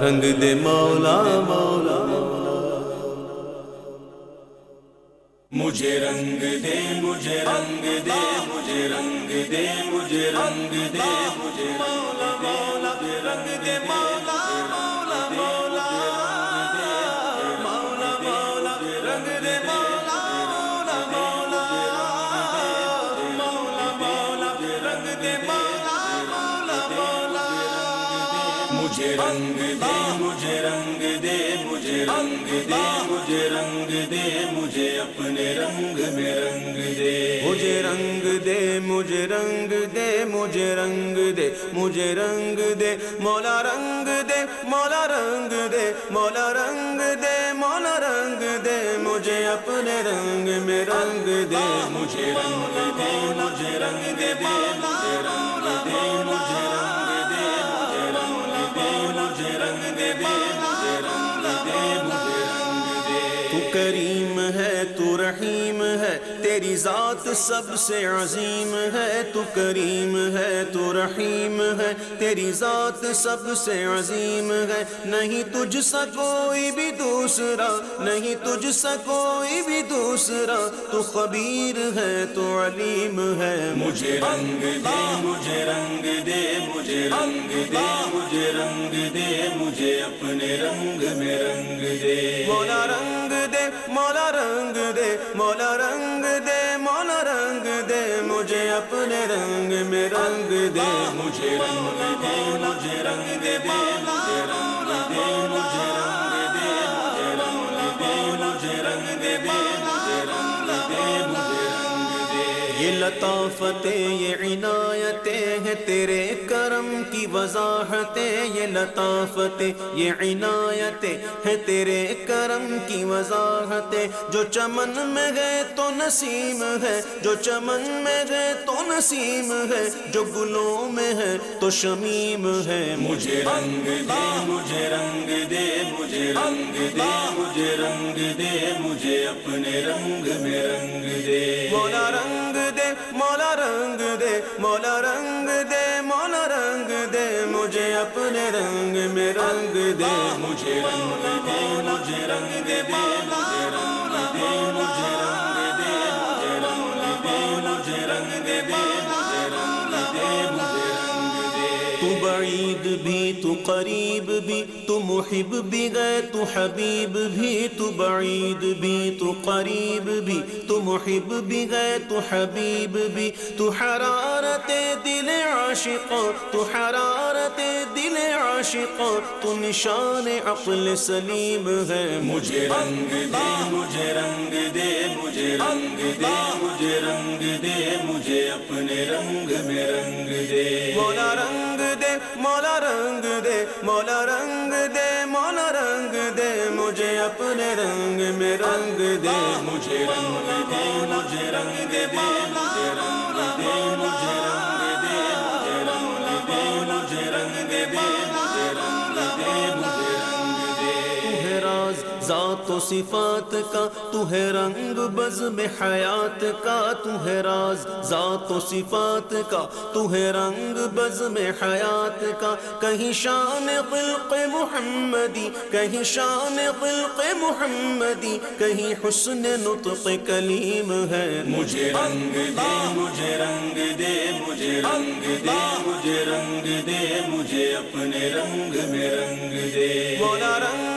رنگ دے مولا مولا مجھے رنگ دے، مجھے رنگ دے، مجھے رنگ دے، مجھے رنگ دے، مجھے مولا مولا رنگ دے، مولا مولا مولا۔ مولا مولا، رنگ دے، مولا مولا مولا۔ مولا مولا، رنگ دے، مولا۔ مجھے رنگ دے مجھے رنگ دے مجھے رنگ دے مجھے رنگ دے مجھے اپنے رنگ میں رنگ دے مجھے رنگ دے مجھے رنگ دے مجھے رنگ دے مجھے رنگ دے مولا رنگ دے مولا رنگ دے مولا رنگ دے مولا رنگ دے مجھے اپنے رنگ میں رنگ دے مجھے رنگ دے مجھے رنگ دے مجھے رنگ دے مجھے تو کریم ہے، تو رحیم ہے، تیری ذات سب سے عظیم ہے۔ تو کریم ہے، تو رحیم ہے، تیری ذات سب سے عظیم ہے۔ نہیں تجھ سا کوئی بھی دوسرا، نہیں تجھ سا کوئی بھی دوسرا۔ تو خبیر ہے، تو علیم ہے۔ مجھے رنگ دے، مجھے رنگ دے، مجھے رنگ دے، مجھے رنگ دے، مجھے اپنے رنگ میں رنگ دے۔ مولا رنگ دے، مولا رنگ دے، مولا رنگ دے، مولا رنگ دے، مجھے اپنے رنگ میں رنگ دے، مجھے رنگ دے، مجھے رنگ دے، مجھے رنگ دے، مجھے یہ لطافتیں، یہ عنایتیں ہیں تیرے کرم کی وضاحتیں۔ یہ لطافتیں، یہ عنایتیں ہیں تیرے کرم کی وضاحتیں۔ جو چمن میں گئے تو نسیم ہے، جو چمن میں گئے تو نسیم ہے۔ جو گلوں میں ہے تو شمیم ہے۔ مجھے رنگ دے، مجھے رنگ دے، مجھے رنگ دے، مجھے رنگ دے، مجھے اپنے رنگ میں رنگ دے۔ مولا رنگ اپنے رنگ میں رنگ دے مجھے رنگ دے مجھے رنگ دے مجھے رنگ بعید بھی، تو قریب بھی، تو محب بھی گئے تو حبیب بھی، تو بعید بھی، تو قریب بھی، تو محب بھی گئے تو حبیب بھی، تو حرارت دل عاشق، تو حرارت دل عاشق، تو نشان عقل سلیم ہے، مجھے رنگ دے، مجھے رنگ دے، مجھے رنگ دے، مجھے رنگ دے، مجھے اپنے رنگ میں رنگ دے۔ مولا رنگ مولا رنگ دے، مولا رنگ دے، مولا رنگ دے، مجھے اپنے رنگ میں رنگ دے، مجھے رنگ دے، مجھے رنگ دے، مولا صفات کا تو ہے رنگ بزم حیات کا تو ہے راز ذات و صفات کا تو ہے رنگ بزم حیات کا۔ کہیں شان خلق محمدی کہیں شان خلق محمدی کہیں حسن نطق کلیم ہے۔ مجھے رنگ دے مجھے رنگ دے مجھے رنگ دے مجھے رنگ دے مجھے اپنے رنگ میں رنگ دے۔ مولا رنگ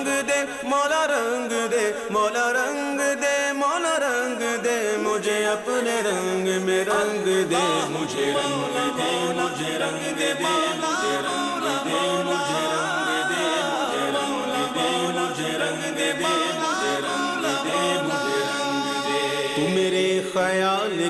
مولا رنگ دے، مولا رنگ دے، مولا رنگ دے، مجھے اپنے رنگ میں رنگ دے، مجھے رنگ دے، مجھے رنگ دے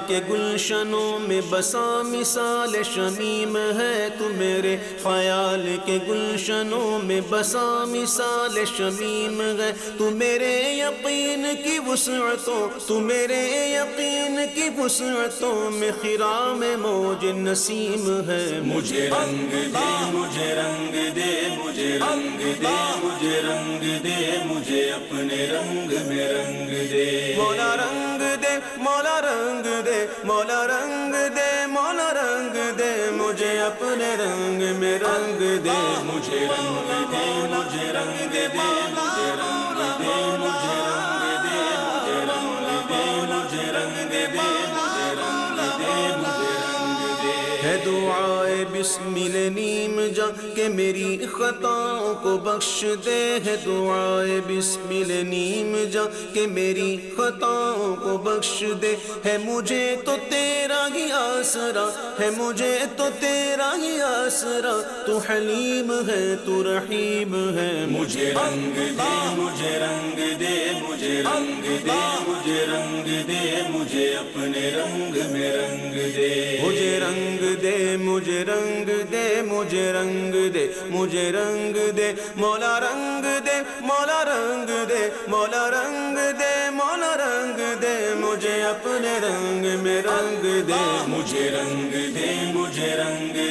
کے گلشنوں میں بسا مثال شمیم ہے تو میرے خیال کے گلشنوں میں بسا مثال شمیم ہے تو میرے یقین کی وسعتوں تو میرے یقین کی وسعتوں میں خرام موج نسیم ہے۔ مجھے رنگ دے مجھے رنگ دے مجھے رنگ دے مجھے رنگ دے مجھے اپنے رنگ میں رنگ دے۔ مولا رنگ مولا رنگ دے، مولا رنگ دے، مولا رنگ دے، مجھے اپنے رنگ میں رنگ دے، مجھے رنگ دے، مجھے رنگ دے، مجھے بسم نیم جا کہ میری خطاؤں کو بخش دے ہے دعائے۔ بسم نیم جا کہ میری خطاؤں کو بخش دے ہے۔ مجھے تو تیرا ہی آسرا، ہے مجھے تو تیرا ہی آسرا۔ تو حلیم ہے، تو رحیم ہے۔ مجھے رنگ دے، مجھے رنگ دے، مجھے رنگ دے، مجھے رنگ دے، مجھے اپنے رنگ میں رنگ دے۔ مجھے رنگ دے، مجھے رنگ دے، مجھے رنگ دے، مجھے رنگ دے، مولا رنگ دے، مولا رنگ دے، مولا رنگ دے، مولا رنگ دے، مجھے اپنے رنگ میں رنگ دے، مجھے رنگ دے، مجھے رنگ